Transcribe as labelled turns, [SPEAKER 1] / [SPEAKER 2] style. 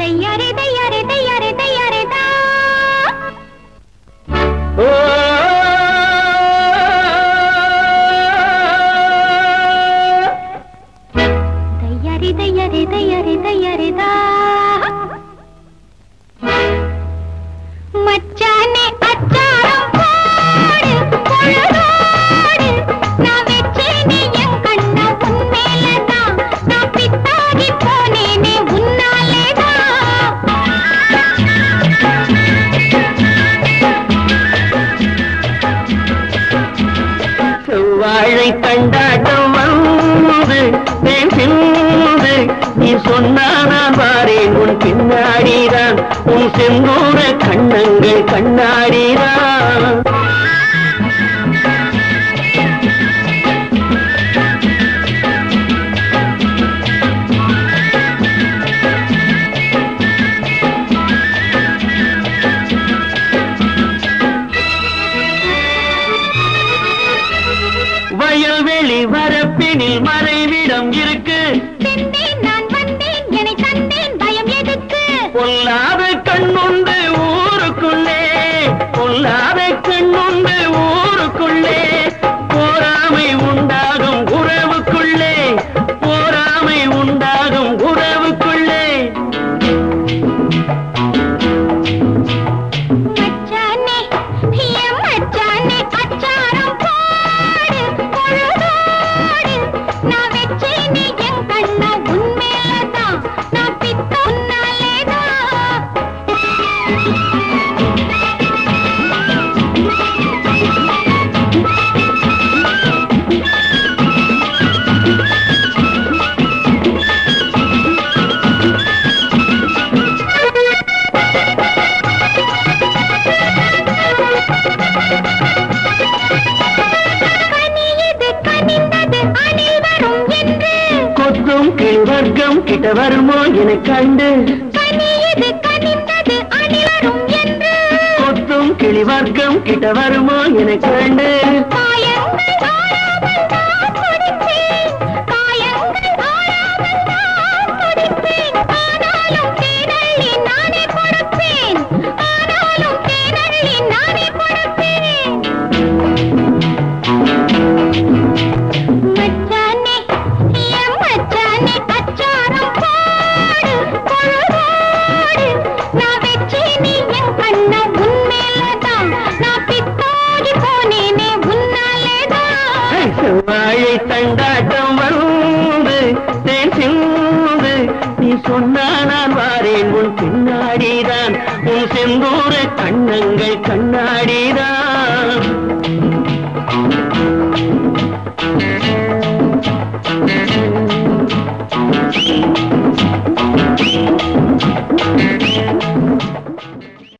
[SPEAKER 1] దయ్యారే దయ్యారే దయ్యారే దయ్యారే దా దయ్యారే దయ్యారే దయ్యారే దయ్యారే దా வாழை கண்டாட்டம் வந்து பேசிந்து நீ சொன்னா நான் வாரேன் உன் பின்னாடிதான் உன் செந்தூர கண்ணங்கள் கண்ணா வயல்வெளி வரப்பினில் மறைவிடம் இருக்கு. பொல்லாத கண்ணுண்டு ஊருக்குள்ளே. பொல்லாத
[SPEAKER 2] வெச்சேனே என் கண்ண உன்மேலதான்
[SPEAKER 1] கிட்ட வருமோ என கண்டு. கொத்தும் கிளிவர்க்கம் கிட்ட வருமோ என கண்டு. சொன்னா நான் வாரேன் உன் பின்னாடிதான். உன் செந்தூர கண்ணங்கள் கண்ணாடிதான்.